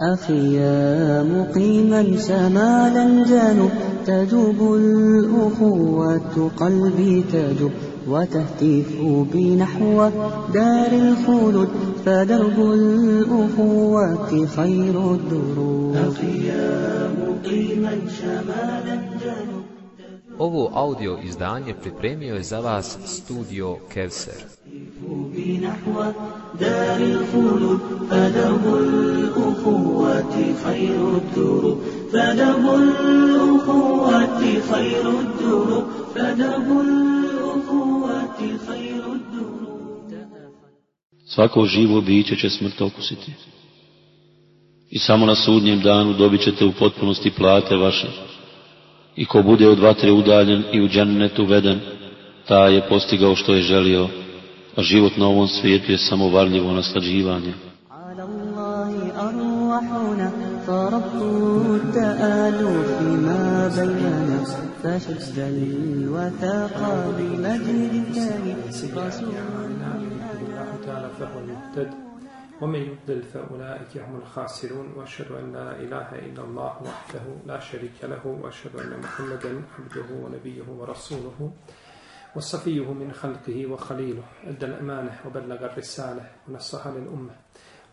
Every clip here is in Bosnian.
أخي يا مقيما شمال الجنوب تجوب الأخوة قلبي تجوب وتهتف بنحو دار الخلود فدرب الأخوة خير الدروب. أخي مقيما شمال الجنوب Ovo audio izdanje pripremio je za vas studio Kevser. بنحو دار الخلود فدرب الأخوة خير الدروب فدرب الأخوة خير الدروب فدرب الأخوة خير الدروب Svako živo biće će smrt okusiti. I samo na sudnjem danu dobit ćete u potpunosti plate vaše. I ko bude od vatre udaljen i u džennetu veden, ta je postigao što je želio, a život na ovom svijetu je samo varljivo naslađivanje. على الله أرواحنا فرب التآلف ما بيننا فشد الوثاق بمجد ثاني رسول الله تعالى فهو المهتد ومن يضلل فأولئك هم الخاسرون وأشهد أن لا إله إلا الله وحده لا شريك له وأشهد أن محمدا عبده ونبيه ورسوله وصفيه من خلقه وخليله أدى الأمانة وبلغ الرسالة ونصح للأمة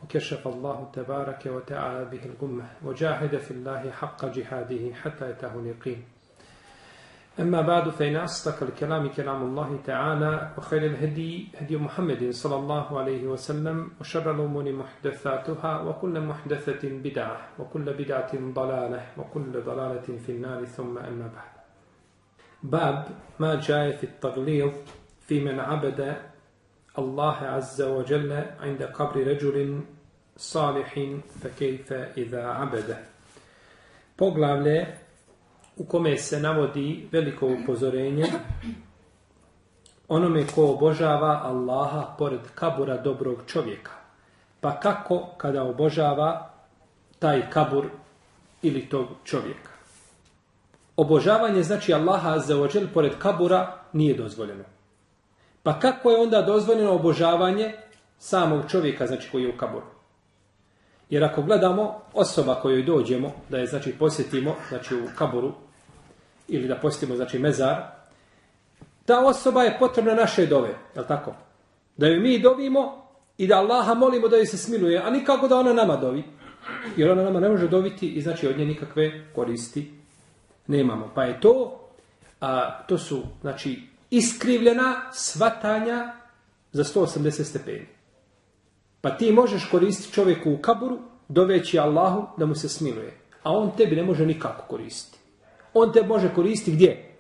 وكشف الله تبارك وتعالى به الغمة وجاهد في الله حق جهاده حتى يتاه اليقين. أما بعد فإن أصدق الكلام كلام الله تعالى وخير الهدي هدي محمد صلى الله عليه وسلم وشر الأمور محدثاتها وكل محدثة بدعة وكل بدعة ضلالة وكل ضلالة في النار ثم أما بعد. باب ما جاء في التغليظ في من عبد الله عز وجل عند قبر رجل صالح فكيف إذا عبده؟ Poglavlje u kome se navodi veliko upozorenje onome ko obožava Allaha pored kabura dobrog čovjeka. Pa kako kada obožava taj kabur ili tog čovjeka? Obožavanje znači Allaha azzaođel pored kabura nije dozvoljeno. Pa kako je onda dozvoljeno obožavanje samog čovjeka, znači koji je u kaburu? Jer ako gledamo osoba kojoj dođemo, da je znači posjetimo, znači u kaburu, ili da posjetimo znači mezar, ta osoba je potrebna naše dove, je li tako? Da joj mi dovimo i da Allaha molimo da joj se smiluje, a nikako da ona nama dovi. Jer ona nama ne može doviti i znači od nje nikakve koristi nemamo. Pa je to, a, to su znači iskrivljena svatanja za 180 stepeni. Pa ti možeš koristiti čovjeku u kaburu, doveći Allahu da mu se smiluje. A on tebi ne može nikako koristiti. On te može koristiti gdje?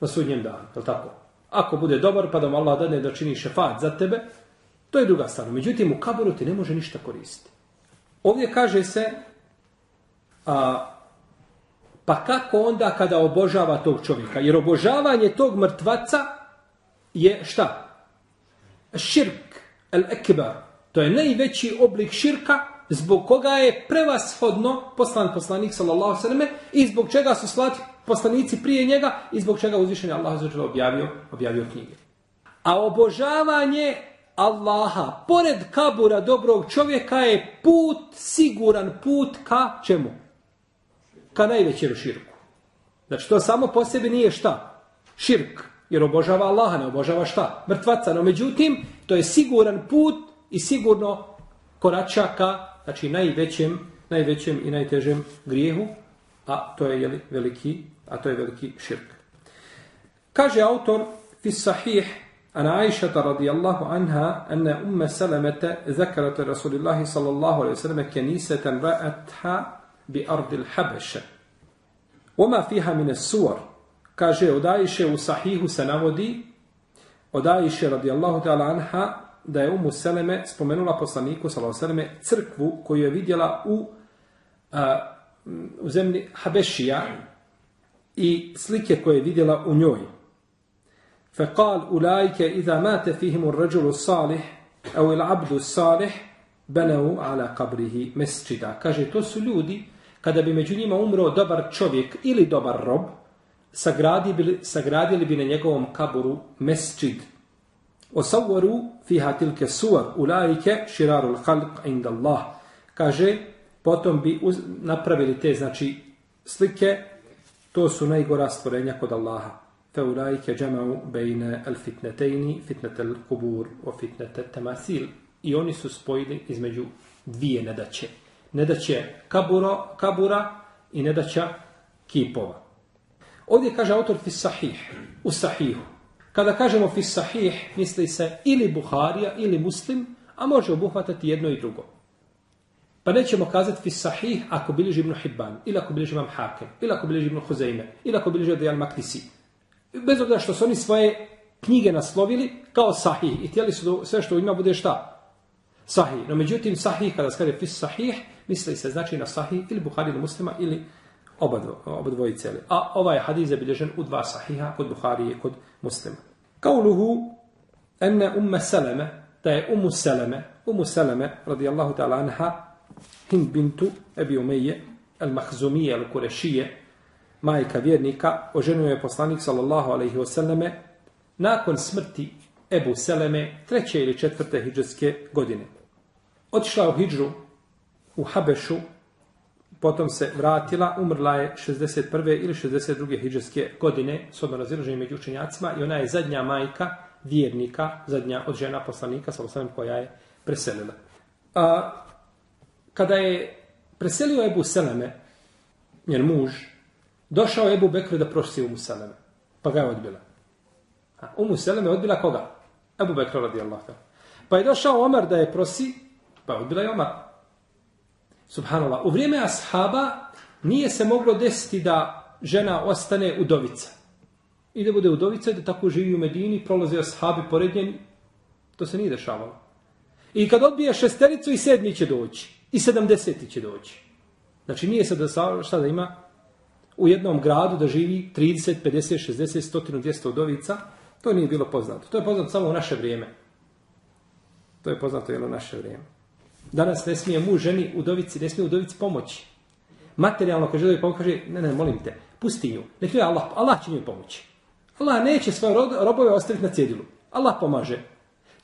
Na sudnjem danu, je tako? Ako bude dobar, pa da mu Allah dadne da čini šefat za tebe, to je druga stvar. Međutim, u kaboru ti ne može ništa koristiti. Ovdje kaže se, a, pa kako onda kada obožava tog čovjeka? Jer obožavanje tog mrtvaca je šta? Širk, el ekbar. To je najveći oblik širka zbog koga je prevashodno poslan poslanik sallallahu sallam i zbog čega su slati poslanici prije njega i zbog čega uzvišen je Allah zađer objavio, objavio knjige. A obožavanje Allaha pored kabura dobrog čovjeka je put, siguran put ka čemu? Ka najvećeru širku. Znači to samo po sebi nije šta? Širk. Jer obožava Allaha, ne obožava šta? Mrtvaca. No međutim, to je siguran put i sigurno korača ka znači najvećem, najvećem i najtežem grijehu, a to je jeli, veliki, a to je veliki širk. Kaže autor fi sahih an Aisha radijallahu anha anna umma salamata zakarat Rasulillahi sallallahu alejhi ve sellem kanisatan ra'atha bi ard al-Habasha. Wama fiha min as-suwar. Kaže od Aisha u sahihu se navodi od Aisha radijallahu ta'ala anha da je Umu Seleme spomenula poslaniku Seleme crkvu koju je vidjela u, a, u zemlji Habešija i slike koje je vidjela u njoj. فقال أولئك إذا مات فيهم الرجل الصالح أو العبد الصالح بنوا على قبره مسجدا kaže to su ljudi kada bi među njima umro dobar čovjek ili dobar rob sagradili, sagradili bi na njegovom kaburu mesjid osavvaru fiha tilke suvar ulajike širarul halq inda Allah. Kaže, potom bi uz, napravili te, znači, slike, to su najgora stvorenja kod Allaha. Fe ulajike džemau bejne al fitnetejni, fitnetel kubur o fitnete temasil. I oni su spojili između dvije nedaće. Nedaće kaburo, kabura i nedaća kipova. Ovdje kaže autor fi sahih, u sahihu. Kada kažemo fi sahih, misli se ili Buharija ili Muslim, a može obuhvatati jedno i drugo. Pa nećemo kazati fi sahih ako bilježi Ibn Hibban, ili ako bilježi Imam Hakem, ili ako bilježi Ibn Huzeyme, ili ako bilježi Adijal Maktisi. Bez obzira što su oni svoje knjige naslovili kao sahih i tijeli su da sve što ima bude šta? Sahih. No međutim, sahih, kada skade fi sahih, misli se znači na sahih ili Buhari ili Muslima ili oba, oba dvojice. A ovaj hadis je bilježen u dva sahiha, kod Buhari i kod Muslima. Kauluhu ene umme seleme, da je umu seleme, umu seleme, radijallahu ta'ala anha, Hind bintu Ebi Umeje, el Mahzumije, el Kurešije, majka vjernika, oženio je poslanik sallallahu alaihi wasallame nakon smrti Ebu Seleme treće ili četvrte hijđarske godine. Otišla u hijđru u Habešu, potom se vratila, umrla je 61. ili 62. hijđarske godine, s odmah razilaženje među učenjacima, i ona je zadnja majka vjernika, zadnja od žena poslanika, sa osnovim koja je preselila. A, kada je preselio Ebu Seleme, njen muž, došao je Ebu Bekr da prosi Umu Seleme, pa ga je odbila. A Umu Seleme odbila koga? Ebu Bekr radijallahu ta'ala. Pa je došao Omar da je prosi, pa je odbila je Omar. Subhanallah. U vrijeme ashaba nije se moglo desiti da žena ostane udovica. I da bude udovica i da tako živi u Medini, prolaze ashabi pored njen, to se nije dešavalo. I kad odbije šestericu i sedmi će doći. I sedamdeseti će doći. Znači nije se da šta da ima u jednom gradu da živi 30, 50, 60, 100, 200 udovica. To nije bilo poznato. To je poznato samo u naše vrijeme. To je poznato jel u naše vrijeme. Danas ne smije muž ženi udovici, ne smije udovici pomoći. Materijalno kaže želi pomoći, kaže, ne, ne, molim te, pusti nju. Nek je Allah, Allah će nju pomoći. Allah neće svoje robove ostaviti na cjedilu. Allah pomaže.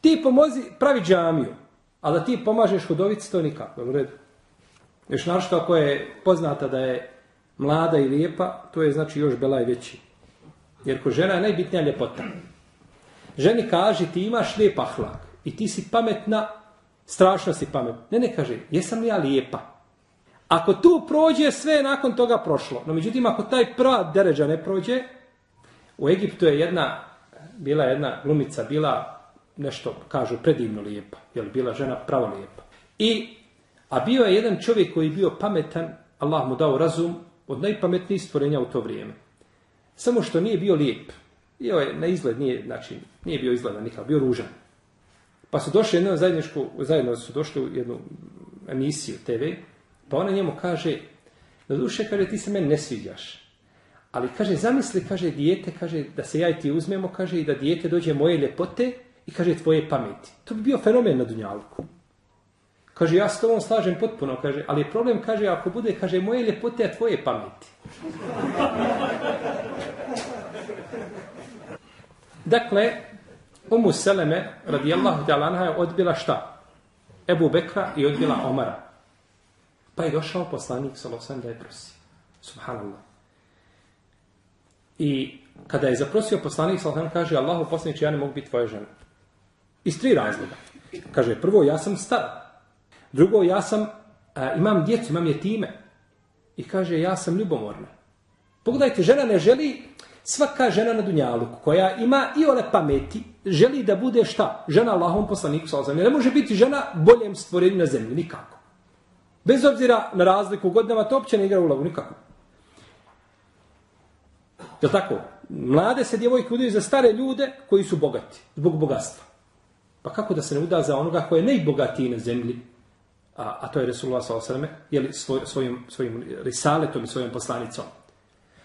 Ti pomozi, pravi džamiju. A da ti pomažeš hudovici, to nikako. U redu. Još našto ako je poznata da je mlada i lijepa, to je znači još belaj veći. Jer ko žena je najbitnija ljepota. Ženi kaže ti imaš lijep ahlak i ti si pametna, strašno si pamet. Ne, ne kaže, jesam li ja lijepa? Ako tu prođe, sve nakon toga prošlo. No međutim, ako taj prva deređa ne prođe, u Egiptu je jedna, bila jedna glumica, bila nešto, kažu, predivno lijepa. Jel, bila žena pravo lijepa. I, a bio je jedan čovjek koji je bio pametan, Allah mu dao razum, od najpametnijih stvorenja u to vrijeme. Samo što nije bio lijep. Bio je na izgled, nije, znači, nije bio izgledan nikad, bio ružan. Pa su došli jedno zajedničku, zajedno su došli u jednu emisiju TV, pa ona njemu kaže, da duše, kaže, ti se meni ne sviđaš. Ali, kaže, zamisli, kaže, dijete, kaže, da se ja i ti uzmemo, kaže, i da dijete dođe moje ljepote, i kaže tvoje pameti. To bi bio fenomen na Dunjalku. Kaže, ja s tobom slažem potpuno, kaže, ali problem, kaže, ako bude, kaže, moje ljepote, a tvoje pameti. dakle, Umu Seleme, radijallahu ta'ala anha, je odbila šta? Ebu Bekra i odbila Omara. Pa je došao poslanik, salosan, da je prosi. Subhanallah. I kada je zaprosio poslanik, salosan, kaže, Allahu poslanik, ja ne mogu biti tvoja žena. Iz tri razloga. Kaže, prvo, ja sam star. Drugo, ja sam, a, imam djecu, imam je time. I kaže, ja sam ljubomorna. Pogledajte, žena ne želi, svaka žena na Dunjalu, koja ima i one pameti, želi da bude šta? Žena Allahom poslaniku sa ozam. Ne može biti žena boljem stvorenju na zemlji, nikako. Bez obzira na razliku godinama, to opće ne igra ulogu, nikako. Je tako? Mlade se djevojke udaju za stare ljude koji su bogati, zbog bogatstva. Pa kako da se ne uda za onoga koji je najbogatiji na zemlji, a, a to je Resulullah s.a.v. Jeli svoj, svojim, svojim risaletom i svojim poslanicom.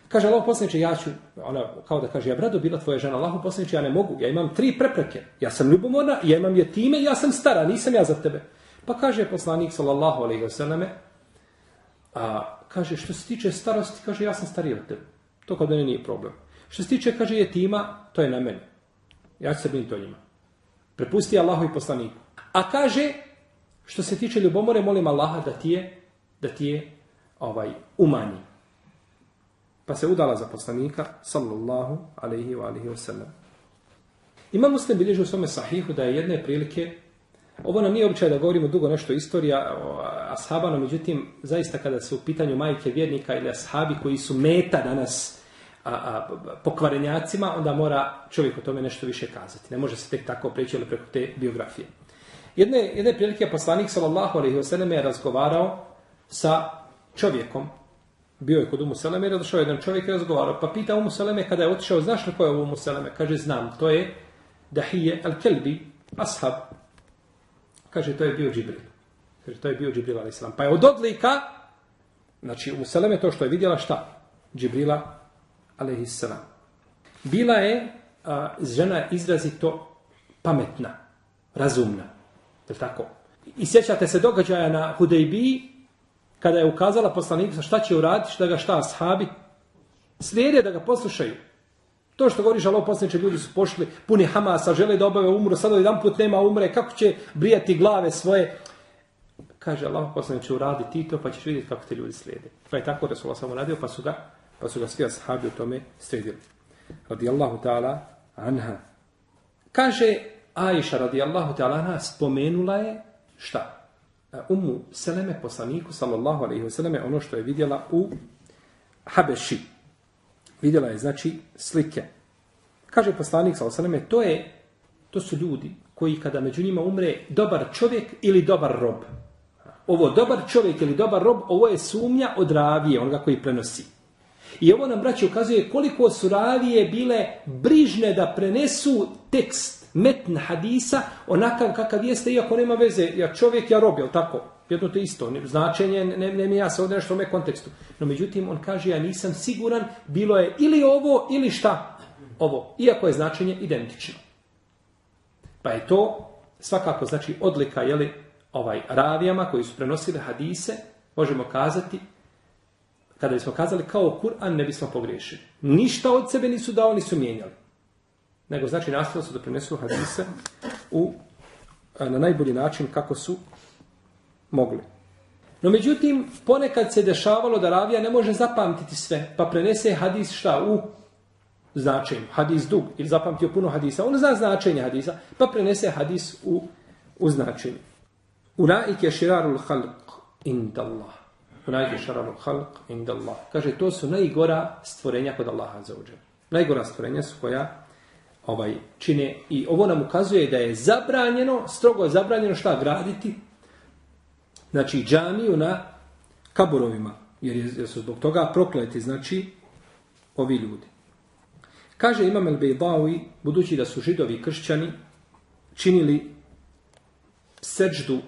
Kaže Allah poslaniče, ja ću, ona kao da kaže, ja brado bila tvoja žena, Allah poslaniče, ja ne mogu, ja imam tri prepreke. Ja sam ljubomorna, ja imam je time, ja sam stara, nisam ja za tebe. Pa kaže poslanik, sallallahu alaihi wa sallam, a kaže, što se tiče starosti, kaže, ja sam stariji od tebe. To kod mene nije problem. Što se tiče, kaže, je tima, to je na meni. Ja ću se biniti o njima. Prepusti Allahu i poslaniku. A kaže, što se tiče ljubomore, molim Allaha da ti je da ti je ovaj umanji. Pa se udala za poslanika, sallallahu alaihi wa alaihi wa sallam. Ima muslim bilježi u svome sahihu da je jedne prilike, ovo nam nije običaj da govorimo dugo nešto istorija o no međutim, zaista kada su u pitanju majke vjernika ili ashabi koji su meta danas a, a, pokvarenjacima, onda mora čovjek o tome nešto više kazati. Ne može se tek tako preći ali preko te biografije. Jedne, jedne prilike poslanik sallallahu alaihi wa sallam je razgovarao sa čovjekom. Bio je kod Umu Seleme i došao jedan čovjek i razgovarao. Pa pita Umu Seleme kada je otišao, znaš li ko je Umu Seleme? Kaže, znam, to je Dahije al-Kelbi, ashab. Kaže, to je bio Džibril. Kaže, to je bio Džibril a.s. Pa je od odlika, znači Umu Seleme to što je vidjela, šta? Džibrila a.s. Bila je a, žena izrazito pametna, razumna. Je tako? I sjećate se događaja na Hudejbiji, kada je ukazala poslaniku šta će uraditi, da ga šta ashabi slijede da ga poslušaju. To što govoriš, Allah poslaniče, ljudi su pošli puni Hamasa, žele da obave umru, sad jedan put nema umre, kako će brijati glave svoje? Kaže Allah poslaniče, uradi ti to, pa ćeš vidjeti kako te ljudi slijede. Pa je tako Resulullah samo radio, pa su ga, pa su ga svi ashabi u tome slijedili. Radijallahu ta'ala anha. Kaže Aisha radijallahu ta'ala anha, spomenula je šta? E, Ummu Seleme poslaniku, sallallahu alaihi wa sallame, ono što je vidjela u Habeši. Vidjela je, znači, slike. Kaže poslanik, sallallahu alaihi wa sallame, to, je, to su ljudi koji kada među njima umre dobar čovjek ili dobar rob. Ovo dobar čovjek ili dobar rob, ovo je sumnja od ravije, onoga koji prenosi. I ovo nam, braći, ukazuje koliko su ravije bile brižne da prenesu tekst metn hadisa onakav kakav jeste, iako nema veze, ja čovjek, ja rob, jel tako? Jedno to isto, značenje, ne, ne ne ja se u me kontekstu. No međutim, on kaže, ja nisam siguran, bilo je ili ovo, ili šta? Ovo, iako je značenje identično. Pa je to svakako, znači, odlika, jeli, ovaj, ravijama koji su prenosili hadise, možemo kazati, kada bismo kazali kao Kur'an, ne bismo pogriješili. Ništa od sebe nisu dao, nisu mijenjali nego znači nastavili su da prenesu hadise u, na najbolji način kako su mogli. No međutim, ponekad se dešavalo da ravija ne može zapamtiti sve, pa prenese hadis šta u značenju, hadis dug, ili zapamtio puno hadisa, on zna značenje hadisa, pa prenese hadis u, u značenju. Unaike širarul halq indallah. je širarul halq indallah. Kaže, to su najgora stvorenja kod Allaha za uđe. Najgora stvorenja su koja ovaj čine i ovo nam ukazuje da je zabranjeno, strogo je zabranjeno šta graditi znači džamiju na kaburovima, jer, je, jer su zbog toga prokleti, znači ovi ljudi. Kaže Imam El Bejbaui, budući da su židovi kršćani činili seđdu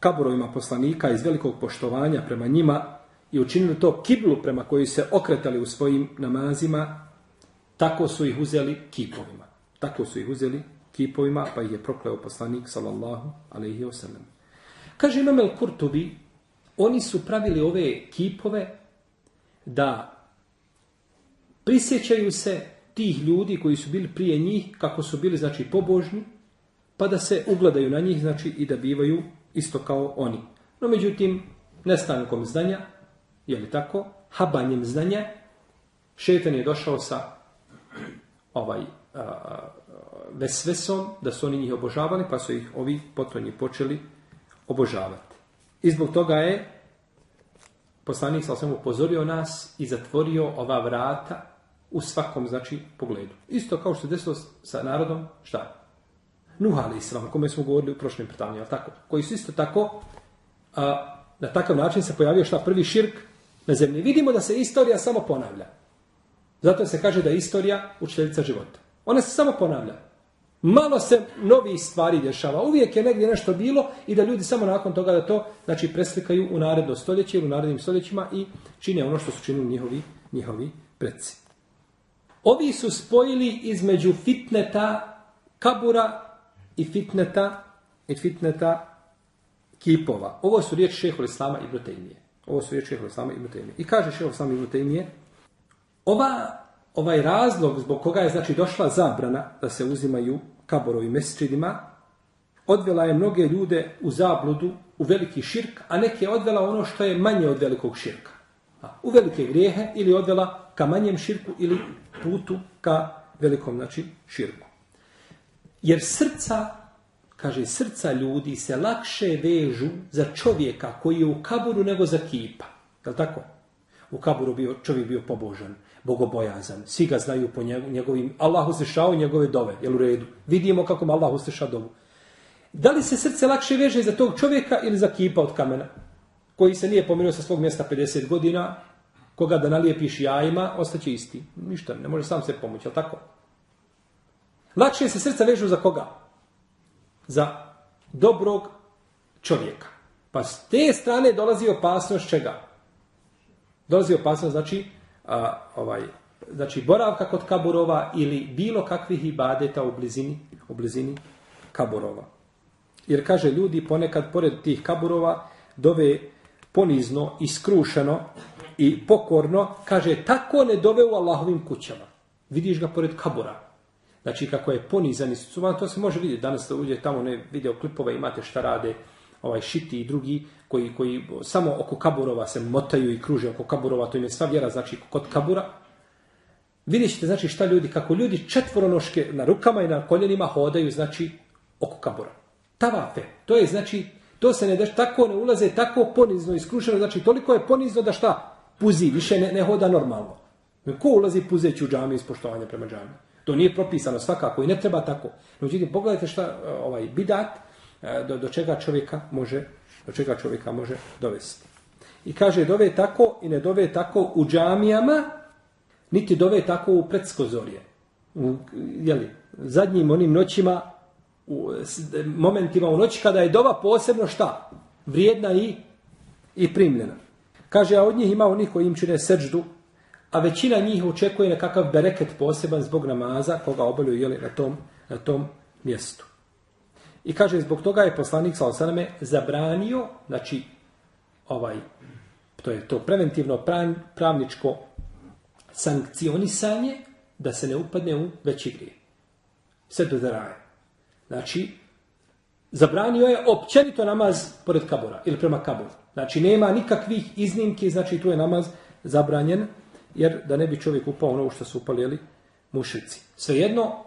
kaburovima poslanika iz velikog poštovanja prema njima i učinili to kiblu prema koji se okretali u svojim namazima, Tako su ih uzeli kipovima. Tako su ih uzeli kipovima, pa ih je prokleo poslanik, sallallahu alaihi wasallam. Kaže Imam El Kurtubi, oni su pravili ove kipove da prisjećaju se tih ljudi koji su bili prije njih, kako su bili, znači, pobožni, pa da se ugledaju na njih, znači, i da bivaju isto kao oni. No, međutim, nestankom znanja, je li tako, habanjem znanja, šetan je došao sa ovaj vesvesom da su oni njih obožavali, pa su ih ovi potonji počeli obožavati. I zbog toga je poslanik sa osvijem upozorio nas i zatvorio ova vrata u svakom, znači, pogledu. Isto kao što se desilo sa narodom, šta? Nuhali Islam, kome smo govorili u prošlim ali tako? Koji su isto tako, a, na takav način se pojavio šta prvi širk na zemlji. Vidimo da se istorija samo ponavlja. Zato se kaže da je istorija učiteljica života. Ona se samo ponavlja. Malo se novi stvari dešava. Uvijek je negdje nešto bilo i da ljudi samo nakon toga da to znači preslikaju u naredno stoljeće ili u narednim stoljećima i čine ono što su činili njihovi, njihovi predsi. Ovi su spojili između fitneta kabura i fitneta i fitneta kipova. Ovo su riječi šehol Islama i Brotejmije. Ovo su riječi šehol Islama i Brotejmije. I kaže šehol Islama i Brotejmije Ova, ovaj razlog zbog koga je znači došla zabrana da se uzimaju kaborovi mesečidima, odvela je mnoge ljude u zabludu, u veliki širk, a neke je odvela ono što je manje od velikog širka. A, U velike grijehe ili odvela ka manjem širku ili putu ka velikom znači, širku. Jer srca, kaže, srca ljudi se lakše vežu za čovjeka koji je u kaburu nego za kipa. Je li tako? U kaburu bio, čovjek bio pobožan, bogobojazan. Svi ga znaju po njegovim... Allah uslišao njegove dove, jel u redu? Vidimo kako mu Allah usliša dovu. Da li se srce lakše veže za tog čovjeka ili za kipa od kamena? Koji se nije pomirio sa svog mjesta 50 godina, koga da nalijepiš jajima, ostaće isti. Ništa, ne može sam se pomoći, ali tako? Lakše se srca vežu za koga? Za dobrog čovjeka. Pa s te strane dolazi opasnost čega? Dolazi opasnost, znači, a, ovaj, znači boravka kod kaburova ili bilo kakvih ibadeta u blizini, u blizini kaburova. Jer kaže ljudi ponekad pored tih kaburova dove ponizno, iskrušeno i pokorno, kaže tako ne dove u Allahovim kućama. Vidiš ga pored kabura. Znači kako je ponizan i to se može vidjeti. Danas da uđe tamo ne video klipove, imate šta rade ovaj šiti i drugi koji, koji samo oko kaburova se motaju i kruže oko kaburova, to im je sva vjera, znači kod kabura. Vidjet ćete znači šta ljudi, kako ljudi četvoronoške na rukama i na koljenima hodaju, znači oko kabura. Tavafe, to je znači, to se ne deš, tako ne ulaze, tako ponizno iskrušeno, znači toliko je ponizno da šta, puzi, više ne, ne hoda normalno. Ko ulazi puzeći u džami iz poštovanja prema džami? To nije propisano svakako i ne treba tako. No, međutim, pogledajte šta ovaj bidat, e, do, do čega čovjeka može do čega čovjeka može dovesti. I kaže, dove tako i ne dove tako u džamijama, niti dove tako u predskozorje. U, jeli, zadnjim onim noćima, u momentima u noći, kada je dova posebno šta? Vrijedna i, i primljena. Kaže, a od njih ima onih koji im čine srđdu, a većina njih očekuje nekakav bereket poseban zbog namaza koga obavljaju jeli, na, tom, na tom mjestu. I kaže, zbog toga je poslanik sa osaname zabranio, znači, ovaj, to je to preventivno pravničko sankcionisanje da se ne upadne u veći grije. Sve do zaraje. Znači, zabranio je općenito namaz pored kabura ili prema kaburu. Znači, nema nikakvih iznimki, znači tu je namaz zabranjen, jer da ne bi čovjek upao ono što su upali, jeli, mušici. Svejedno,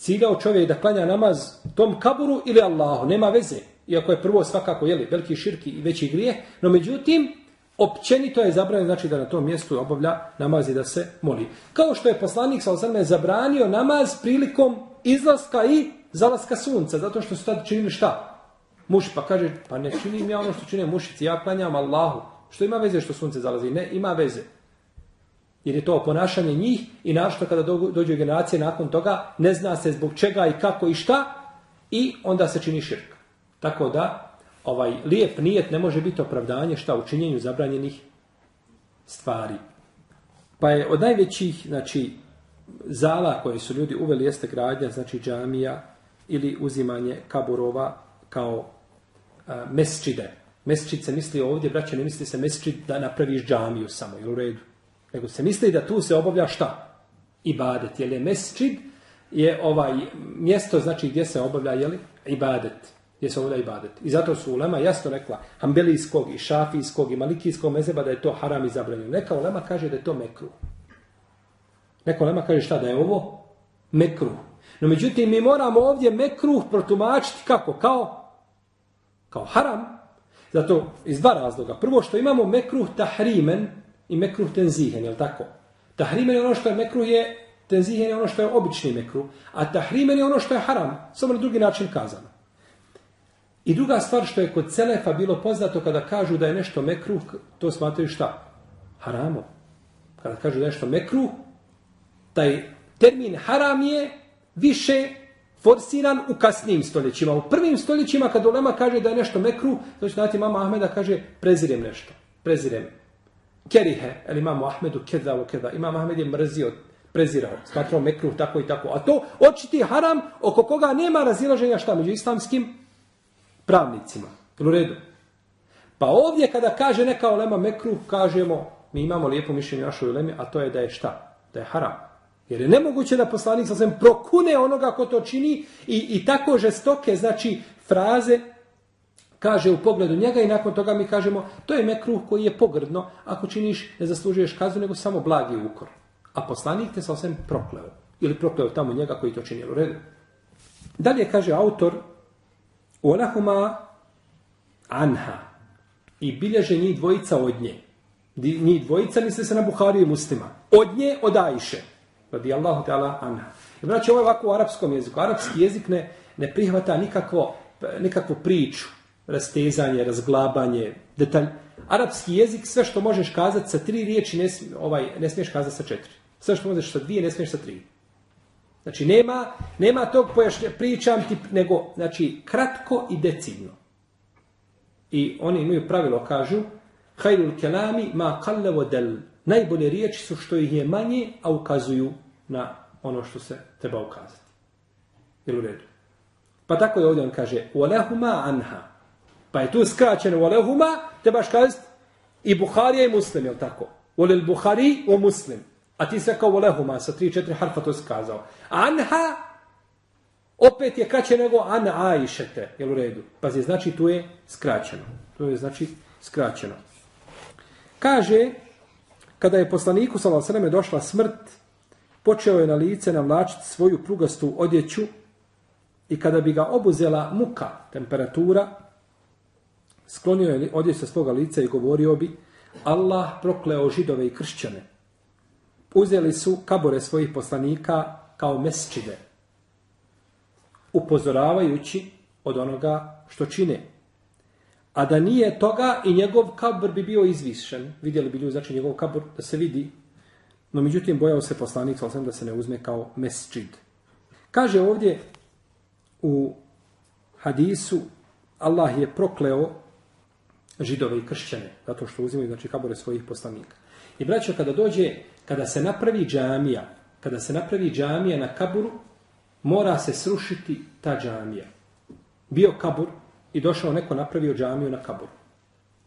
ciljao čovjek da klanja namaz tom kaburu ili Allahu, nema veze. Iako je prvo svakako jeli, veliki širki i veći grije, no međutim, općenito je zabranjeno znači da na tom mjestu obavlja namaz i da se moli. Kao što je poslanik sa osrme zabranio namaz prilikom izlaska i zalaska sunca, zato što su tad činili šta? Muš pa kaže, pa ne činim ja ono što čine mušici, ja klanjam Allahu. Što ima veze što sunce zalazi? Ne, ima veze. Jer je to ponašanje njih i našto kada dođu generacije nakon toga, ne zna se zbog čega i kako i šta i onda se čini širk. Tako da, ovaj lijep nijet ne može biti opravdanje šta u činjenju zabranjenih stvari. Pa je od najvećih, znači, zala koje su ljudi uveli jeste gradnja, znači džamija ili uzimanje kaburova kao a, mesčide. Mesčid se misli ovdje, braće, ne misli se mesčid da napraviš džamiju samo, ili u redu. Nego se misli da tu se obavlja šta? Ibadet. Jer je mesčid je ovaj mjesto znači gdje se obavlja jeli? ibadet. Gdje se obavlja ibadet. I zato su ulema jasno rekla hambelijskog i šafijskog i malikijskog mezeba da je to haram i zabranjeno. Neka ulema kaže da je to mekru. Neka ulema kaže šta da je ovo? Mekru. No međutim mi moramo ovdje mekruh protumačiti kako? Kao? Kao haram. Zato iz dva razloga. Prvo što imamo mekruh tahrimen, i mekruh tenzihen, je li tako? Tahrimen je ono što je mekruh je, tenzihen je ono što je obični mekruh, a tahrimen je ono što je haram, samo na drugi način kazano. I druga stvar što je kod Selefa bilo poznato kada kažu da je nešto mekruh, to smatraju šta? Haramo. Kada kažu da je nešto mekruh, taj termin haram je više forsiran u kasnijim stoljećima. U prvim stoljećima kad Ulema kaže da je nešto mekruh, to će dati mama Ahmeda kaže prezirem nešto. Prezirem kerihe, el imamu Ahmedu keda o keda. Imam Ahmed je mrzio, prezirao, smatrao mekruh tako i tako. A to očiti haram oko koga nema razilaženja šta među islamskim pravnicima. U redu. Pa ovdje kada kaže neka olema mekruh, kažemo, mi imamo lijepo mišljenje našoj olemi, a to je da je šta? Da je haram. Jer je nemoguće da poslanik sa svem prokune onoga ko to čini i, i tako žestoke, znači fraze kaže u pogledu njega i nakon toga mi kažemo to je mekruh koji je pogrdno, ako činiš ne zaslužuješ kaznu, nego samo blagi ukor. A poslanik te sasvim prokleo. Ili prokleo tamo njega koji to činio u redu. Dalje kaže autor Olahuma anha i bilježe njih dvojica od nje. Njih dvojica misle se na Buhariju i muslima. Od nje, od Ajše. Radi Allahu ta'ala anha. I znači ovo je ovako u arapskom jeziku. Arapski jezik ne, ne prihvata nikakvo, nikakvu priču, rastezanje, razglabanje, detalj. Arapski jezik, sve što možeš kazati sa tri riječi, ne, smi- ovaj, ne smiješ kazati sa četiri. Sve što možeš sa dvije, ne smiješ sa tri. Znači, nema, nema tog pojašnja, pričam ti, nego, znači, kratko i decidno. I oni imaju pravilo, kažu, hajlul kelami ma kalle del. Najbolje riječi su što ih je manje, a ukazuju na ono što se treba ukazati. Jel u redu? Pa tako je ovdje on kaže, walehuma anha. Pa je tu skraćeno walehuma, trebaš kazati i Buharija i Muslim, je tako? Volel Buhari o Muslim. A ti se kao walehuma, sa tri, četiri harfa to skazao. Anha, opet je kraće nego an Aishete, jel u redu? Pazi, znači tu je skraćeno. Tu je znači skraćeno. Kaže, kada je poslaniku s.a.v. došla smrt, počeo je na lice navlačiti svoju prugastu odjeću i kada bi ga obuzela muka, temperatura, sklonio je odjeć sa svoga lica i govorio bi Allah prokleo židove i kršćane. Uzeli su kabore svojih poslanika kao mesčide, upozoravajući od onoga što čine. A da nije toga i njegov kabr bi bio izvišen. Vidjeli bi ljudi, znači njegov kabr da se vidi. No međutim, bojao se poslanik, sa da se ne uzme kao mesčid. Kaže ovdje u hadisu, Allah je prokleo židove i kršćane, zato što uzimaju znači, kabore svojih poslanika. I braćo, kada dođe, kada se napravi džamija, kada se napravi džamija na kaburu, mora se srušiti ta džamija. Bio kabur i došao neko napravio džamiju na kaburu.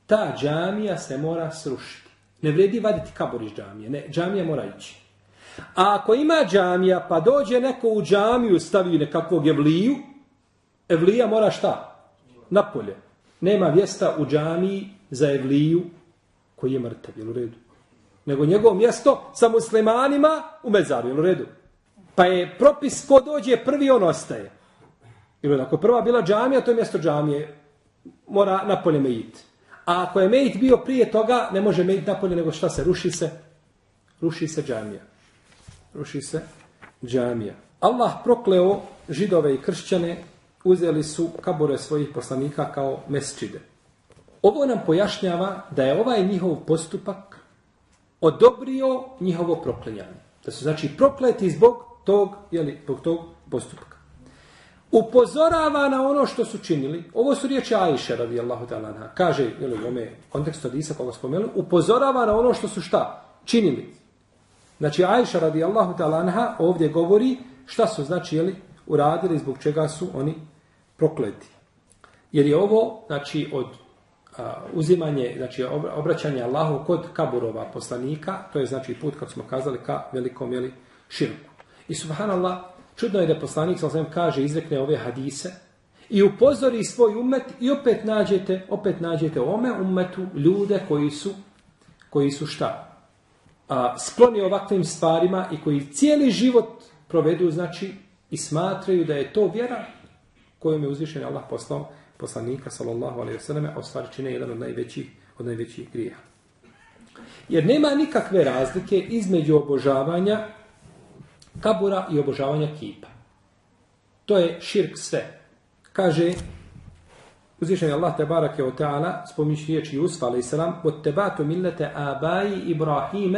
Ta džamija se mora srušiti. Ne vredi vaditi kabur iz džamije. Ne, džamija mora ići. A ako ima džamija, pa dođe neko u džamiju, stavi nekakvog evliju, evlija mora šta? Napolje. Nema vjesta u džamiji za evliju koji je mrtav, jel u redu? Nego njegovo mjesto sa muslimanima u mezaru, jel u redu? Pa je propis ko dođe prvi, on ostaje. Ili ako prva bila džamija, to je mjesto džamije. Mora napolje mejit. A ako je mejit bio prije toga, ne može mejit napolje, nego šta se? Ruši se? Ruši se džamija. Ruši se džamija. Allah prokleo židove i kršćane, uzeli su kabore svojih poslanika kao mesčide. Ovo nam pojašnjava da je ovaj njihov postupak odobrio njihovo proklinjanje. Da su znači prokleti zbog tog, jeli, zbog tog postupka. Upozorava na ono što su činili. Ovo su riječi Ajše radijallahu ta'ala. Kaže, jeli, u ome kontekstu Adisa koga spomenuli, upozorava na ono što su šta? Činili. Znači, Ajša radijallahu ta'ala ovdje govori šta su, znači, jeli, uradili, zbog čega su oni prokleti. Jer je ovo, znači, od a, uzimanje, znači, obraćanje Allahu kod kaburova poslanika, to je, znači, put, kako smo kazali, ka velikom, jeli, širku. I subhanallah, čudno je da poslanik, sa osvijem, kaže, izrekne ove hadise i upozori svoj umet i opet nađete, opet nađete u ome umetu ljude koji su, koji su šta? A, skloni ovakvim stvarima i koji cijeli život provedu, znači, i smatraju da je to vjera kojom je uzvišen Allah poslao poslanika, sallallahu alaihi wasallam, a u stvari čine jedan od najvećih, od najvećih grija. Jer nema nikakve razlike između obožavanja kabura i obožavanja kipa. To je širk sve. Kaže, uzvišen je Allah tebarake o ta'ala, spominjući riječi Yusuf a.s. وَتَّبَاتُ مِلَّةَ آبَاءِ إِبْرَاهِيمَ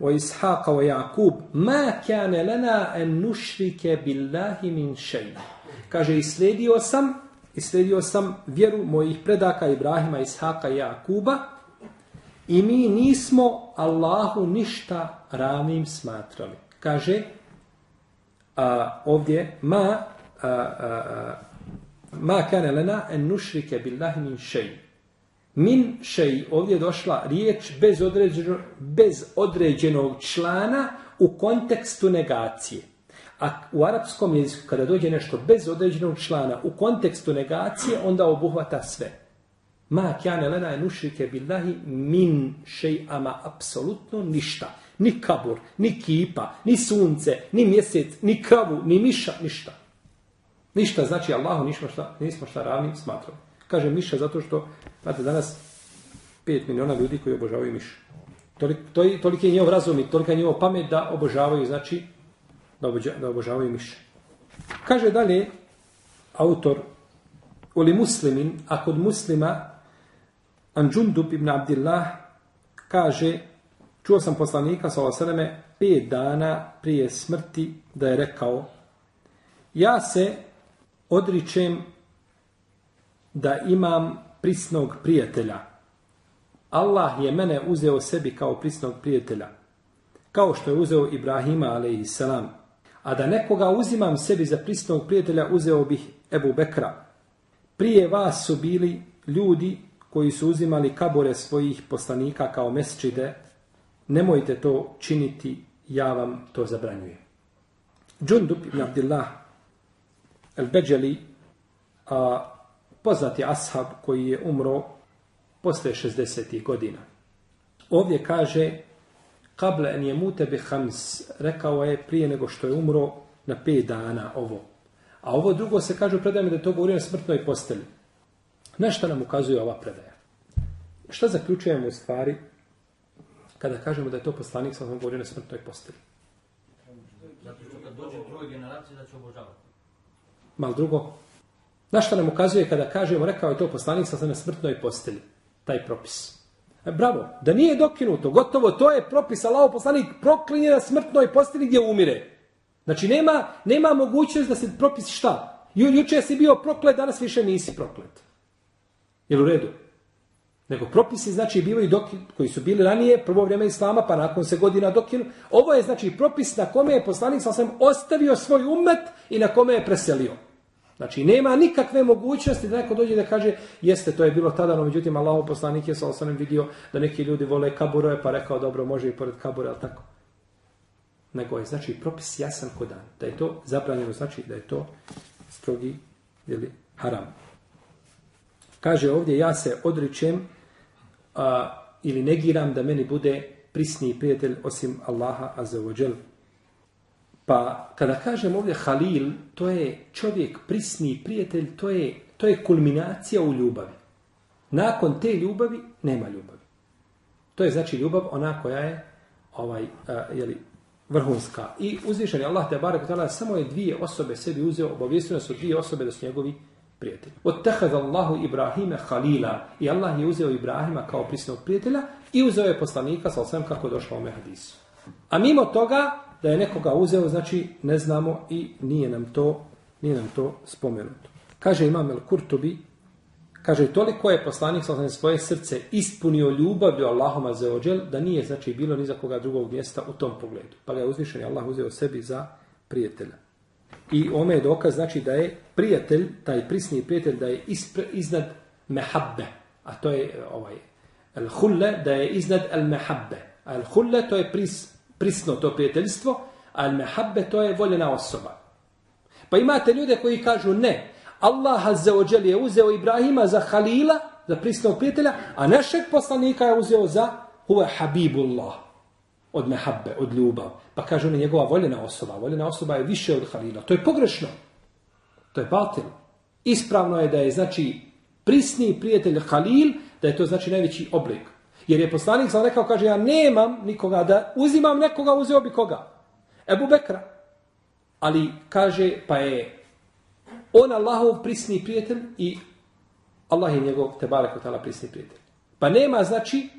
وَإِسْحَاقَ وَيَعْكُوبَ مَا كَانَ لَنَا أَن نُشْرِكَ بِاللَّهِ مِنْ شَيْءٍ Kaže, isledio sam, isledio sam vjeru mojih predaka Ibrahima, Ishaka i Jakuba i mi nismo Allahu ništa ravnim smatrali. Kaže, a, ovdje, ma, a, a, a, ma kane lena en nušrike billahi min šeji. Min šeji, ovdje je došla riječ bez, određeno, bez određenog člana u kontekstu negacije. A u arapskom jeziku, kada dođe nešto bez određenog člana, u kontekstu negacije, onda obuhvata sve. Ma kjane lena je nušrike billahi min šejama apsolutno ništa. Ni kabur, ni kipa, ni sunce, ni mjesec, ni kravu, ni miša, ništa. Ništa znači Allahu nismo šta, nismo šta ravni smatrali. Kaže miša zato što, znate, danas 5 miliona ljudi koji obožavaju miša. Tolik, to, toliki je njihov razum i tolika je njihov pamet da obožavaju, znači, da, obođa, da obožavaju miše. Kaže dalje autor Oli muslimin, a kod muslima Anđundub ibn Abdillah kaže čuo sam poslanika sa osaleme pet dana prije smrti da je rekao ja se odričem da imam prisnog prijatelja. Allah je mene uzeo sebi kao prisnog prijatelja. Kao što je uzeo Ibrahima, alaihissalam. A da nekoga uzimam sebi za prisnog prijatelja, uzeo bih Ebu Bekra. Prije vas su bili ljudi koji su uzimali kabore svojih poslanika kao mesčide. Nemojte to činiti, ja vam to zabranjujem. Džundub ibn Abdillah el-Beđeli, a poznati ashab koji je umro posle 60. godina. Ovdje kaže Kable en je mute bi hams, rekao je prije nego što je umro na pet dana ovo. A ovo drugo se kaže u predajama da je to govorio na smrtnoj posteli. Nešto nam ukazuje ova predaja. Šta zaključujemo u stvari kada kažemo da je to poslanik sa vam govorio na smrtnoj posteli? Zato što kad dođe troj generacije da će obožavati. Mal drugo? Na šta nam ukazuje kada kažemo, rekao je to poslanik sa na smrtnoj posteli, taj propis. E, bravo, da nije dokinuto, gotovo, to je propis, Allaho poslanik proklinje na smrtnoj posteli gdje umire. Znači, nema, nema mogućnost da se propis šta? Ju, juče si bio proklet, danas više nisi proklet. Jel u redu? Nego propisi, znači, bivaju dokin, koji su bili ranije, prvo vrijeme Islama, pa nakon se godina dokinu. Ovo je, znači, propis na kome je poslanik sasvim ostavio svoj umet i na kome je preselio. Znači, nema nikakve mogućnosti da neko dođe da kaže, jeste, to je bilo tada, no međutim, Allaho poslanik je sa osanem vidio da neki ljudi vole kaburove, pa rekao, dobro, može i pored kabure, ali tako. Nego je, znači, propis jasan ko dan. Da je to zabranjeno, znači da je to strogi ili haram. Kaže ovdje, ja se odričem a, ili negiram da meni bude prisniji prijatelj osim Allaha azzawajal. Pa kada kažem ovdje Halil, to je čovjek prisni prijatelj, to je, to je kulminacija u ljubavi. Nakon te ljubavi nema ljubavi. To je znači ljubav ona koja je ovaj eh, a, jeli, vrhunska. I uzvišen je Allah te barek tala samo je dvije osobe sebi uzeo, obavijestio su dvije osobe da su njegovi prijatelji. Ottehad Allahu Ibrahime Halila i Allah je uzeo Ibrahima kao prisnog prijatelja i uzeo je poslanika sa osvijem kako je došlo u Mehadisu. A mimo toga, da je nekoga uzeo, znači ne znamo i nije nam to, nije nam to spomenuto. Kaže Imam El Kurtobi, kaže toliko je poslanik sa svoje srce ispunio ljubavlju Allahoma za ođel, da nije znači bilo ni za koga drugog mjesta u tom pogledu. Pa ga je uzvišen Allah uzeo sebi za prijatelja. I ome je dokaz znači da je prijatelj, taj prisni prijatelj, da je ispre, iznad mehabbe. A to je ovaj, el hulle, da je iznad el mehabbe. A el hulle to je pris, prisno to prijateljstvo, al mehabbe to je voljena osoba. Pa imate ljude koji kažu ne, Allah Azzeođel je uzeo Ibrahima za Halila, za prisnog prijatelja, a našeg poslanika je uzeo za huve Habibullah, od mehabbe, od ljubav. Pa kaže on je njegova voljena osoba. Voljena osoba je više od Halila. To je pogrešno. To je batil. Ispravno je da je, znači, prisni prijatelj Halil, da je to, znači, najveći oblik. Jer je poslanik sam rekao, kaže, ja nemam nikoga, da uzimam nekoga, uzeo bi koga? Ebu Bekra. Ali, kaže, pa je on Allahov prisni prijatelj i Allah je njegov, te barek prisni prijatelj. Pa nema, znači,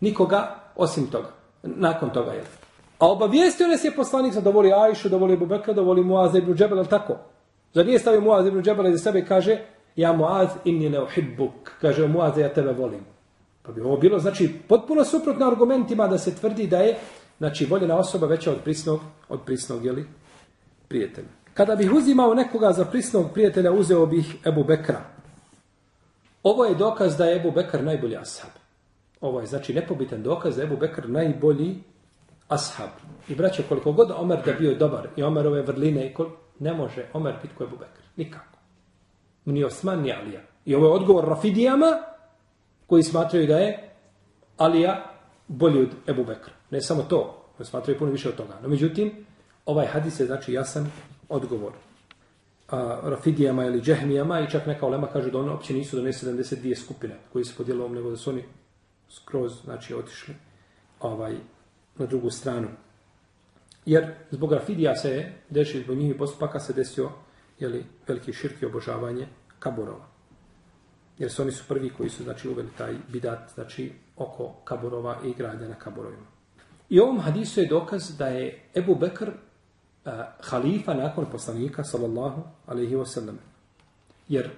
nikoga osim toga. Nakon toga, je. A obavijestio nas je poslanik, da voli Ajšu, da voli Ebu Bekra, da voli Muaz ibn Džebel, ali tako? Zar nije stavio Muaz ibn Džebel za sebe kaže, ja Muaz inni ne uhibbuk, kaže Muaz, ja tebe volim. Pa bi ovo bilo, znači, potpuno suprotno argumentima da se tvrdi da je, znači, voljena osoba veća od prisnog, od prisnog, jeli, prijatelja. Kada bih uzimao nekoga za prisnog prijatelja, uzeo bih Ebu Bekra. Ovo je dokaz da je Ebu Bekr najbolji ashab. Ovo je, znači, nepobitan dokaz da je Ebu Bekr najbolji ashab. I braće, koliko god Omer da bio dobar i Omerove vrline, i kol, ne može Omer biti ko Ebu Bekr. Nikako. Ni Osman, ni Alija. I ovo je odgovor Rafidijama, koji smatraju da je Alija bolji od Ebu Bekra. Ne samo to, koji smatraju puno više od toga. No, međutim, ovaj hadis je znači jasan odgovor a, Rafidijama ili Džehmijama i čak neka olema kažu da one opće nisu donese 72 skupine koji se podijelilo nego da su oni skroz znači, otišli ovaj, na drugu stranu. Jer zbog Rafidija se je deši zbog njih postupaka se desio jeli, veliki širki obožavanje kaburova. Jer su oni su prvi koji su znači uveli taj bidat znači oko kaburova i gradnja na kaborovima. I ovom hadisu je dokaz da je Ebu Bekr uh, halifa nakon poslanika sallallahu alaihi wasallam. Jer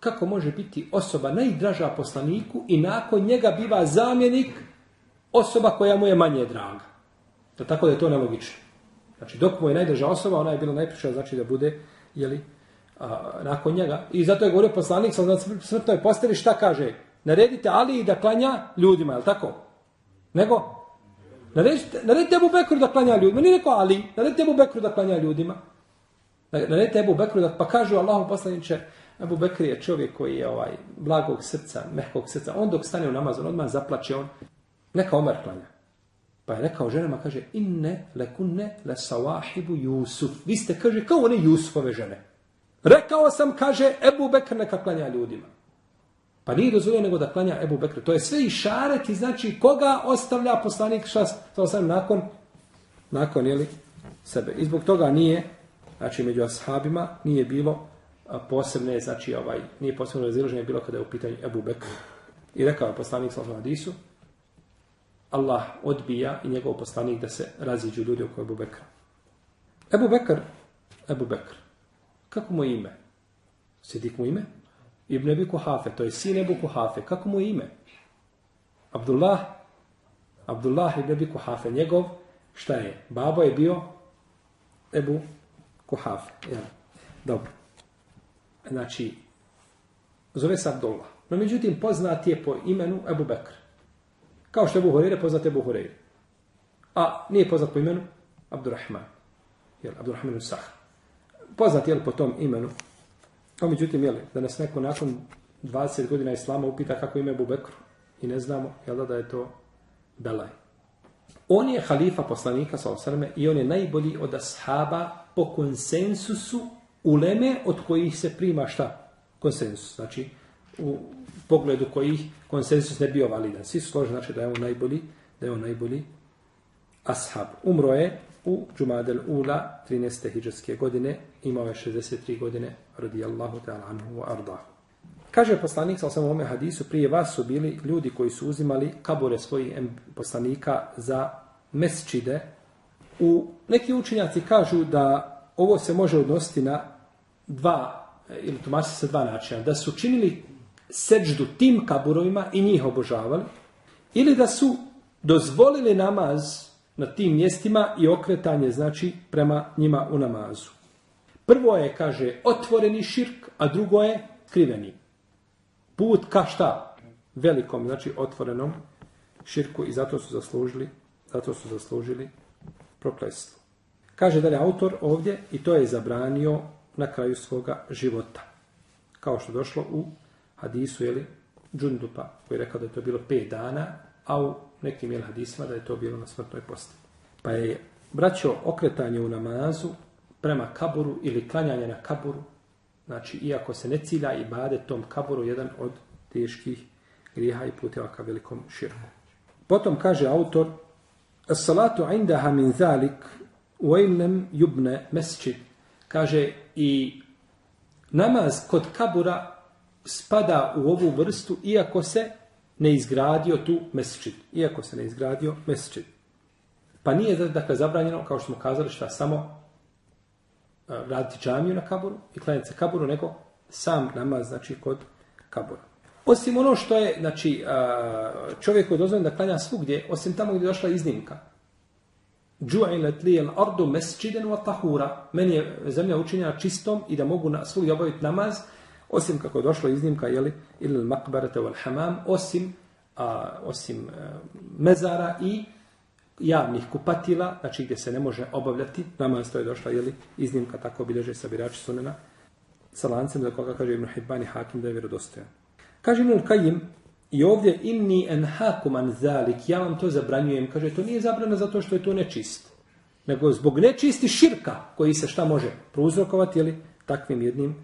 kako može biti osoba najdraža poslaniku i nakon njega biva zamjenik osoba koja mu je manje draga. Da tako da je to nelogično. Znači, dok mu je najdraža osoba, ona je bila najpriča, znači da bude, jeli, a, nakon njega. I zato je govorio poslanik, sa smrtnoj posteli, šta kaže? Naredite Ali da klanja ljudima, je li tako? Nego, naredite, naredite Ebu Bekru da klanja ljudima. Nije rekao Ali, naredite Ebu Bekru da klanja ljudima. Naredite Ebu Bekru da, pa kažu Allahom poslaniče, Ebu Bekri je čovjek koji je ovaj blagog srca, mehkog srca. On dok stane u namaz, on odmah zaplače, on neka Omer klanja. Pa je rekao ženama, kaže, inne lekunne le sawahibu Jusuf. Vi ste, kaže, kao one Jusufove žene. Rekao sam, kaže, Ebu Bekr neka klanja ljudima. Pa nije dozvolio nego da klanja Ebu Bekr. To je sve i šareti, znači, koga ostavlja poslanik šast, to sam nakon, nakon, jeli, sebe. I zbog toga nije, znači, među ashabima nije bilo posebne, znači, ovaj, nije posebno razilaženje bilo kada je u pitanju Ebu Bekr. I rekao je poslanik sa Hadisu, Allah odbija i njegov poslanik da se raziđu ljudi oko Ebu Bekra. Ebu Bekr, Ebu Bekr, kako mu je ime? Sidik mu ime? Ibn Ebi Kuhafe, to je sin Ebu Kuhafe. Kako mu je ime? Abdullah, Abdullah ibn Ebi Kuhafe, njegov, šta je? Babo je bio Ebu Kuhafe. Ja. Dobro. Znači, zove se Abdullah. No, međutim, poznat je po imenu Ebu Bekr. Kao što je Ebu Horeire, poznat je Ebu Horeire. A nije poznat po imenu Abdurrahman. Jel, Abdurrahman Usah. Poznat je po tom imenu. A međutim, jel, da nas neko nakon 20 godina Islama upita kako ime Ebu Bekru i ne znamo, jel da je to Belaj. On je halifa poslanika sa osrme i on je najbolji od ashaba po konsensusu uleme od kojih se prima šta? Konsensus. Znači, u pogledu kojih konsensus ne bio validan. Svi su složeni, znači da je on najbolji, da je on najbolji ashab. Umro je u Džumadel Ula 13. hijđarske godine, imao je 63 godine, radijallahu ta'ala anhu wa ardahu. Kaže poslanik, sa osam ome hadisu, prije vas su bili ljudi koji su uzimali kabore svojih poslanika za mesčide. U neki učinjaci kažu da ovo se može odnositi na dva, ili tumači se dva načina, da su činili seđdu tim kaburovima i njih obožavali, ili da su dozvolili namaz na tim mjestima i okretanje, znači, prema njima u namazu. Prvo je, kaže, otvoreni širk, a drugo je kriveni. Put ka šta? Velikom, znači, otvorenom širku i zato su zaslužili, zato su zaslužili prokletstvo. Kaže dalje autor ovdje i to je zabranio na kraju svoga života. Kao što došlo u hadisu, jeli, Džundupa, koji je rekao da je to bilo 5 dana, a u nekim jel hadisima da je to bilo na smrtnoj postavi. Pa je braćo okretanje u namazu prema kaburu ili klanjanje na kaburu, znači iako se ne cilja i bade tom kaburu, jedan od teških griha i puteva ka velikom širku. Potom kaže autor, As-salatu indaha min zalik, uajlem jubne mesčid. Kaže i namaz kod kabura spada u ovu vrstu iako se ne izgradio tu mesčid. Iako se ne izgradio mesčid. Pa nije dakle zabranjeno, kao što smo kazali, šta samo raditi džamiju na kaburu i klanjati se kaburu, nego sam namaz, znači, kod kabura. Osim ono što je, znači, čovjek koji dozvoljen da klanja svugdje, osim tamo gdje je došla iznimka. Džu'ilat li al-ardu mesčiden wa tahura. Meni je zemlja učinjena čistom i da mogu na svugdje obaviti namaz, osim kako je došla iznimka, jeli, ili al-maqbarata wal hamam, osim, a, osim a, mezara i javnih kupatila, znači gdje se ne može obavljati, namaz to je došla, jeli, iznimka, tako obilježe sabirači sunena, sa lancem za koga kaže Ibn Hibban i Hakim da je vjerodostojan. Kaže Ibn Kajim, i ovdje inni en hakum an zalik, ja vam to zabranjujem, kaže, to nije zabrana zato što je to nečist, nego zbog nečisti širka koji se šta može prouzrokovati, jeli, takvim jednim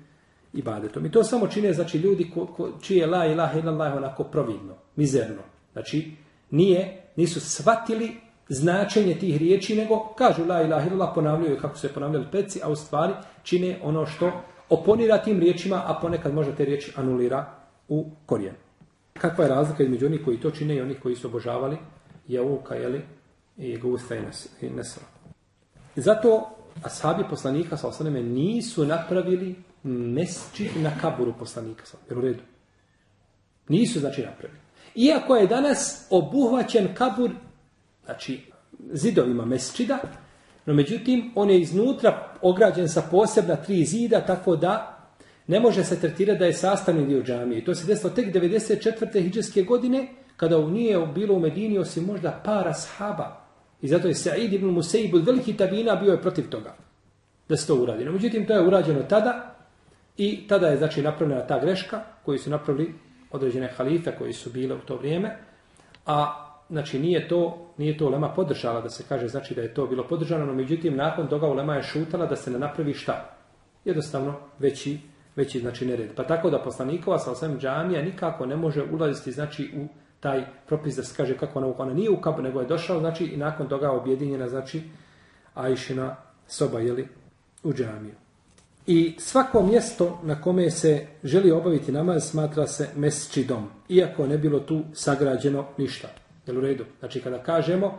ibadetom. I to samo čine, znači, ljudi ko, ko, čije la ilaha illallah onako providno, mizerno. Znači, nije, nisu shvatili značenje tih riječi, nego kažu la ilaha illallah, ponavljaju kako se ponavljali peci, a u stvari čine ono što oponira tim riječima, a ponekad možda te riječi anulira u korijen. Kakva je razlika između onih koji to čine i onih koji su obožavali Jauka, jeli, i Gusta i Nesra. Zato ashabi poslanika sa osaneme nisu napravili mesčit na kaburu poslanika sa jer u redu. Nisu znači napravili. Iako je danas obuhvaćen kabur, znači zidovima mesčida, no međutim on je iznutra ograđen sa posebna tri zida, tako da ne može se tretirati da je sastavni dio džamije. I to se desilo tek 94. hiđarske godine, kada u nije bilo u Medini osim možda para sahaba. I zato je Sa'id ibn Musaib od veliki tabina bio je protiv toga da se to uradi. No, međutim, to je urađeno tada i tada je znači napravljena ta greška koju su napravili određene halife koji su bile u to vrijeme, a znači nije to nije to ulema podržala da se kaže znači da je to bilo podržano, no međutim nakon toga ulema je šutala da se ne napravi šta. Jednostavno veći veći znači nered. Pa tako da poslanikova sa osam džamija nikako ne može ulaziti znači u taj propis da se kaže kako ona, ona nije u kabu, nego je došao znači i nakon toga objedinjena znači Ajšina soba jeli, u džamiju. I svako mjesto na kome se želi obaviti namaz smatra se mesčidom, iako ne bilo tu sagrađeno ništa. Jel u redu? Znači kada kažemo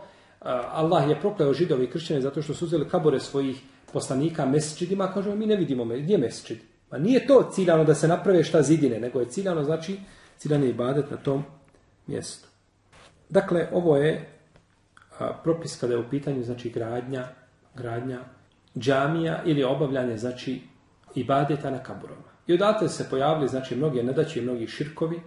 Allah je prokleo židovi i kršćane zato što su uzeli kabore svojih poslanika mesečidima, kažemo mi ne vidimo, gdje je mesčid? Pa nije to ciljano da se naprave šta zidine, nego je ciljano, znači, ciljan je ibadet na tom mjestu. Dakle, ovo je a, propis kada je u pitanju, znači, gradnja, gradnja džamija ili obavljanje, znači, ibadeta na kaburama. I odatle se pojavili, znači, mnoge nedaće i mnogi širkovi.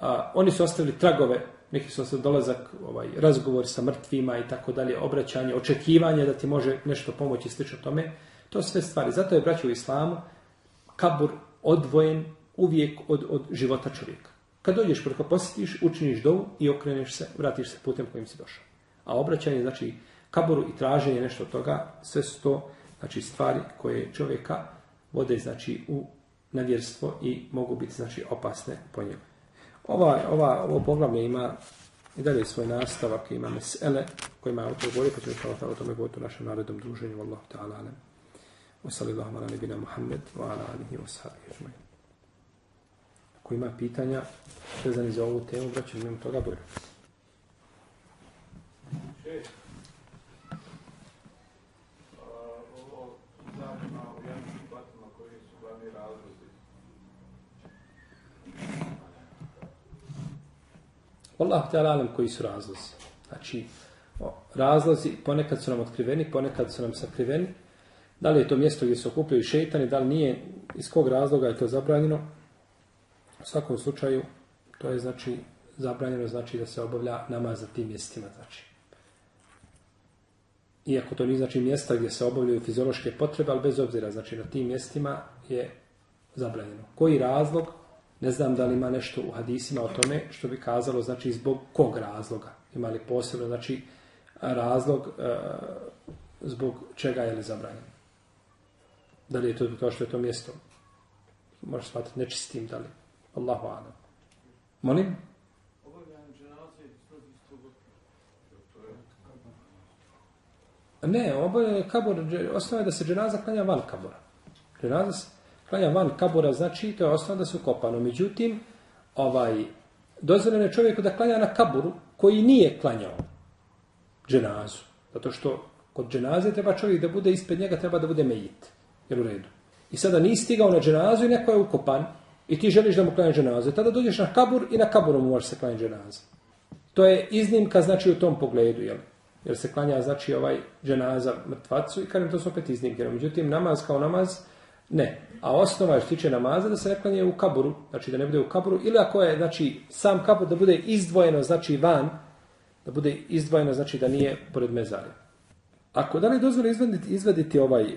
A, oni su ostavili tragove, neki su dolazak, ovaj, razgovor sa mrtvima i tako dalje, obraćanje, očekivanje da ti može nešto pomoći slično tome. To sve stvari. Zato je braću u islamu, kabur odvojen uvijek od, od života čovjeka. Kad dođeš preko posjetiš, učiniš dovu i okreneš se, vratiš se putem kojim si došao. A obraćanje, znači kaburu i traženje nešto od toga, sve su to znači, stvari koje čovjeka vode znači, u navjerstvo i mogu biti znači, opasne po njemu. Ova, ova, ovo poglavlje ima i dalje svoj nastavak, ima mesele koji ima autor govori, pa ćemo kao o tome govoriti u našem narodom druženju, vallahu ta'ala alem. Wa sallallahu ala nebina Muhammed wa ala alihi wa sahbihi ajma'in. Ako ima pitanja vezani za ovu temu, braću, imam toga bolje. Okay. Allah te alalem koji su razlozi. Znači, razlozi ponekad su nam otkriveni, ponekad su nam sakriveni, Da li je to mjesto gdje se okupljaju šeitani, da li nije, iz kog razloga je to zabranjeno. U svakom slučaju, to je znači zabranjeno znači da se obavlja namaz za tim mjestima. Znači. Iako to nije znači mjesta gdje se obavljaju fiziološke potrebe, ali bez obzira, znači na tim mjestima je zabranjeno. Koji razlog? Ne znam da li ima nešto u hadisima o tome što bi kazalo, znači zbog kog razloga. Ima li posebno, znači razlog e, zbog čega je li zabranjeno. Da li je to to što je to mjesto? Možeš shvatiti nečistim, da li? Allahu alam. Molim? Ne, ovo je kabor, osnova je da se dženaza klanja van kabora. Dženaza se klanja van kabura, znači to je osnova da se ukopano. Međutim, ovaj, dozvoljeno je čovjeku da klanja na kaburu koji nije klanjao dženazu. Zato što kod dženaze treba čovjek da bude ispred njega, treba da bude mejit. Jer u redu? I sada nisi stigao na dženazu i neko je ukopan i ti želiš da mu klanjaš dženazu. Tada dođeš na kabur i na kaburu mu može se klanje dženazu. To je iznimka znači u tom pogledu. Jel? Jer se klanja znači ovaj dženaza mrtvacu i kažem to su opet iznimke. Međutim, namaz kao namaz ne. A osnova je što tiče namaza da se ne klanje u kaburu. Znači da ne bude u kaburu. Ili ako je znači, sam kabur da bude izdvojeno znači van Da bude izdvojeno, znači da nije pored mezara. Ako da li dozvoli izvaditi, izvaditi ovaj e,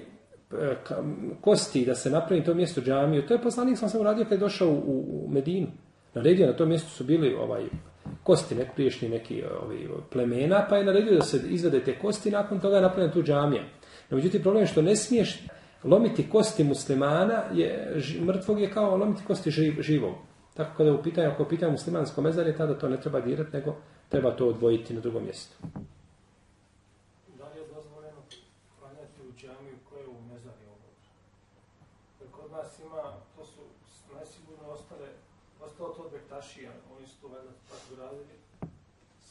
kosti da se napravi to mjesto džamiju, to je poslanik sam sam uradio kad je došao u, u Medinu. Naredio na tom mjestu su bili ovaj kosti nek priješnji neki ovi plemena, pa je naredio da se izvede te kosti, nakon toga je napravljena tu džamija. No, međutim, problem je što ne smiješ lomiti kosti muslimana, je, mrtvog je kao lomiti kosti živ, živog. Tako kada je u pitanju, ako je pitanju muslimansko mezarje, tada to ne treba dirati, nego treba to odvojiti na drugom mjestu. Da li je dozvoljeno klanjati u džamiju koja je u mezari obavezno? Jer kod nas ima, to su najsigurno ostale, ostalo to od Bektašija, oni su to valjda tako radili,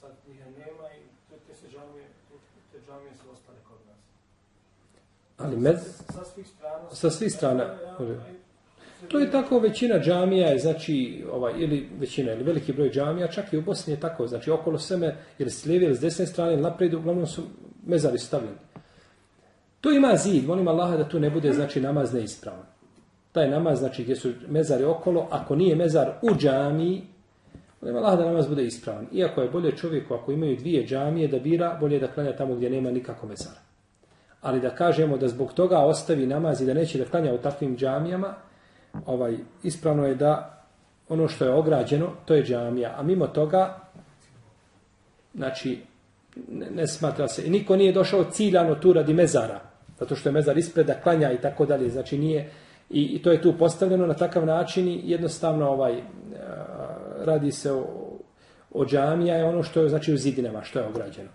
sad njih nema i te, te se džamije, te džamije su ostale. Ali med, Sa svih strana. Sa svih strana, može. To je tako većina džamija je znači ovaj ili većina ili veliki broj džamija čak i u Bosni je tako znači okolo seme ili s lijeve ili s desne strane ili naprijed uglavnom su mezari stavljeni. To ima zid, molim Allaha da tu ne bude znači namaz neispravan. Taj namaz znači gdje su mezari okolo, ako nije mezar u džamiji, molim Allaha da namaz bude ispravan. Iako je bolje čovjeku ako imaju dvije džamije da bira, bolje je da klanja tamo gdje nema nikako mezara. Ali da kažemo da zbog toga ostavi namaz i da neće da klanja u takvim džamijama, ovaj ispravno je da ono što je ograđeno, to je džamija, a mimo toga znači ne, ne smatra se. I niko nije došao ciljano tu radi mezara, zato što je mezar ispred da klanja i tako dalje, znači nije i, i to je tu postavljeno na takav način i jednostavno ovaj e, radi se o, o džamija je ono što je znači u zidinama, što je ograđeno.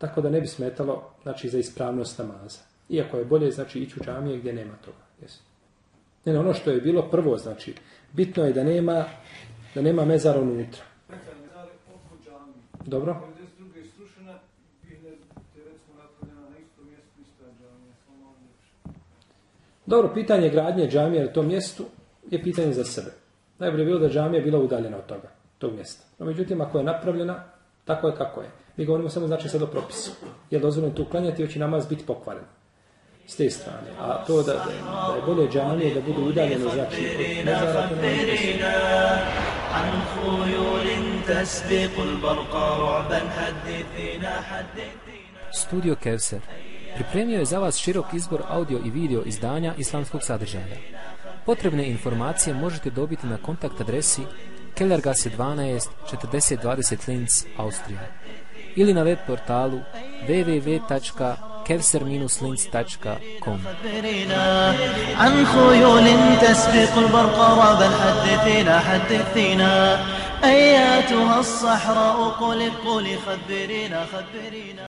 Tako da ne bi smetalo znači za ispravnost namaza. Iako je bolje znači ići u džamije gdje nema toga. Jesu. Ne, ono što je bilo prvo, znači, bitno je da nema, da nema mezara unutra. Dobro? 92. je srušena i samo. Dobro, pitanje gradnje džamije na tom mjestu je pitanje za sebe. Najbolje je bilo da džamija je bila udaljena od toga, tog mjesta. No, međutim, ako je napravljena, tako je kako je. Mi govorimo samo znači sad o propisu. Je li dozvoljeno tu klanjati, hoće namaz biti pokvaren. S te strane. A to da, da, da je bolje džamije da budu udaljene, znači, od mezara, to nema nikakve عن خيول تسبق البرق رعبا حدثنا حدثنا Studio Kevser pripremio je za vas širok izbor audio i video izdanja islamskog sadržaja. Potrebne informacije možete dobiti na kontakt adresi Kellergasse 12 4020 Linz, Austrija Ili na web portalu www.kevser-linz.com عن خيول تسبق البرق رعبا حدثنا حدثنا أياتها الصحراء قل قل خبرينا خبرينا.